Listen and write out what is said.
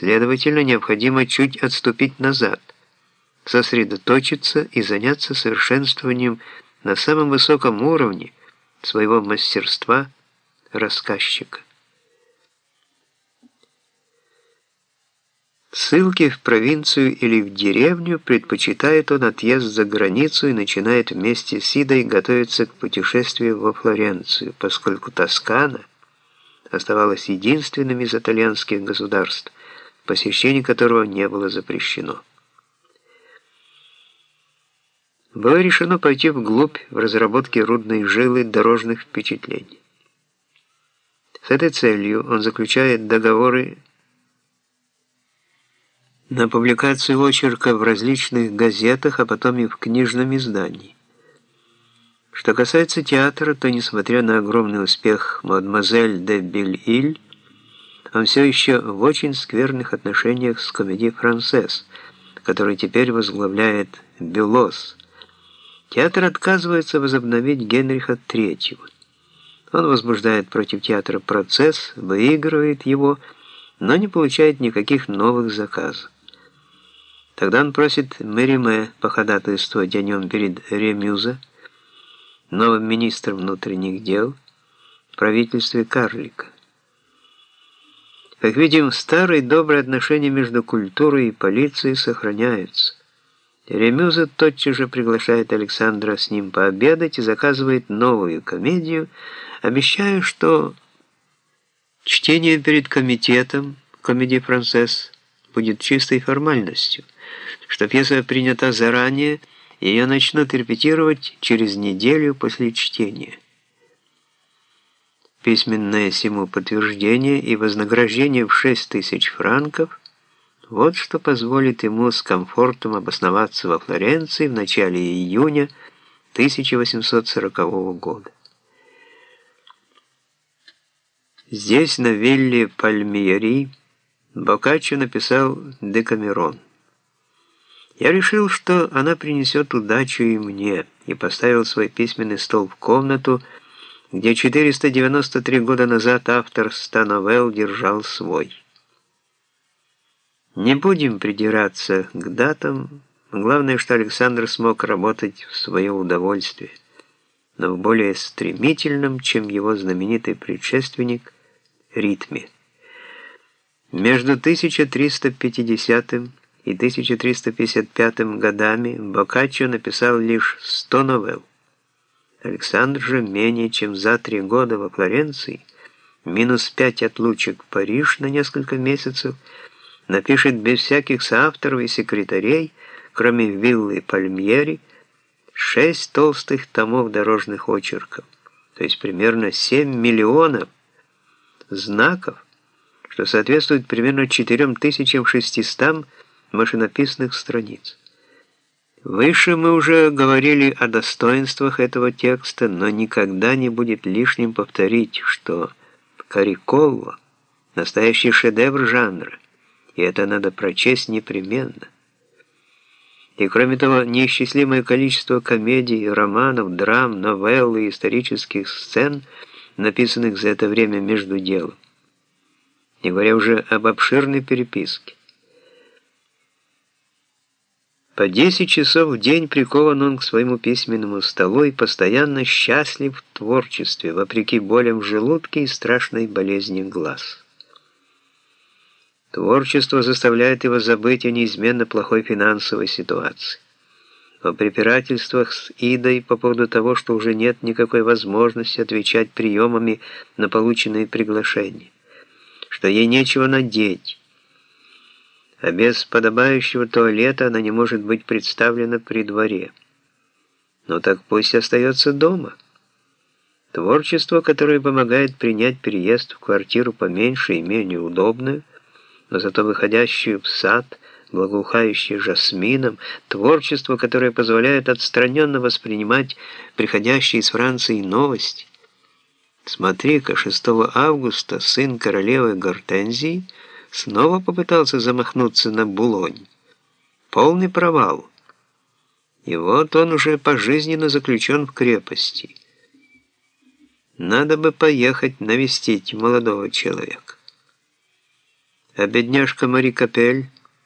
Следовательно, необходимо чуть отступить назад, сосредоточиться и заняться совершенствованием на самом высоком уровне своего мастерства рассказчика. Ссылки в провинцию или в деревню предпочитает он отъезд за границу и начинает вместе с Идой готовиться к путешествию во Флоренцию, поскольку Тоскана оставалась единственным из итальянских государств, посещение которого не было запрещено. Было решено пойти вглубь в разработке рудной жилы дорожных впечатлений. С этой целью он заключает договоры на публикацию очерка в различных газетах, а потом и в книжном издании. Что касается театра, то, несмотря на огромный успех «Мадемуазель де Бель-Иль», он все еще в очень скверных отношениях с комедией «Францесс», который теперь возглавляет Белос. Театр отказывается возобновить Генриха III. Он возбуждает против театра процесс, выигрывает его, но не получает никаких новых заказов. Тогда он просит Мериме походатайствовать о нем перед Ремюза, новым министром внутренних дел, в правительстве Карлика. Как видим, старые добрые отношения между культурой и полицией сохраняются. Ремюза тотчас же приглашает Александра с ним пообедать и заказывает новую комедию, обещая, что чтение перед комитетом комедии «Францесс» будет чистой формальностью – что пьеса принята заранее, и ее начнут репетировать через неделю после чтения. Письменное сему подтверждение и вознаграждение в 6 тысяч франков – вот что позволит ему с комфортом обосноваться во Флоренции в начале июня 1840 года. Здесь, на вилле Пальмиери, Боккаччо написал «Декамерон». Я решил, что она принесет удачу и мне, и поставил свой письменный стол в комнату, где 493 года назад автор ста новелл держал свой. Не будем придираться к датам, главное, что Александр смог работать в свое удовольствие, но в более стремительном, чем его знаменитый предшественник, ритме. Между 1350 и 1355 годами Боккаччо написал лишь 100 новелл. Александр же менее чем за три года во Флоренции, минус пять отлучек в Париж на несколько месяцев, напишет без всяких соавторов и секретарей, кроме виллы Пальмьери, шесть толстых томов дорожных очерков, то есть примерно 7 миллионов знаков, что соответствует примерно 4600 машинописных страниц. Выше мы уже говорили о достоинствах этого текста, но никогда не будет лишним повторить, что Кариколло – настоящий шедевр жанра, и это надо прочесть непременно. И кроме того, неисчислимое количество комедий, романов, драм, новелл и исторических сцен, написанных за это время между делом. Не говоря уже об обширной переписке. По 10 часов в день прикован он к своему письменному столу и постоянно счастлив в творчестве, вопреки болям в желудке и страшной болезни глаз. Творчество заставляет его забыть о неизменно плохой финансовой ситуации, о препирательствах с Идой по поводу того, что уже нет никакой возможности отвечать приемами на полученные приглашения, что ей нечего надеть, а без подобающего туалета она не может быть представлена при дворе. Но так пусть остается дома. Творчество, которое помогает принять переезд в квартиру поменьше и менее удобную, но зато выходящую в сад, благоухающий жасмином, творчество, которое позволяет отстраненно воспринимать приходящие из Франции новости. Смотри-ка, 6 августа сын королевы Гортензии – снова попытался замахнуться на Булонь. Полный провал. И вот он уже пожизненно заключен в крепости. Надо бы поехать навестить молодого человека. А бедняжка Мари Капель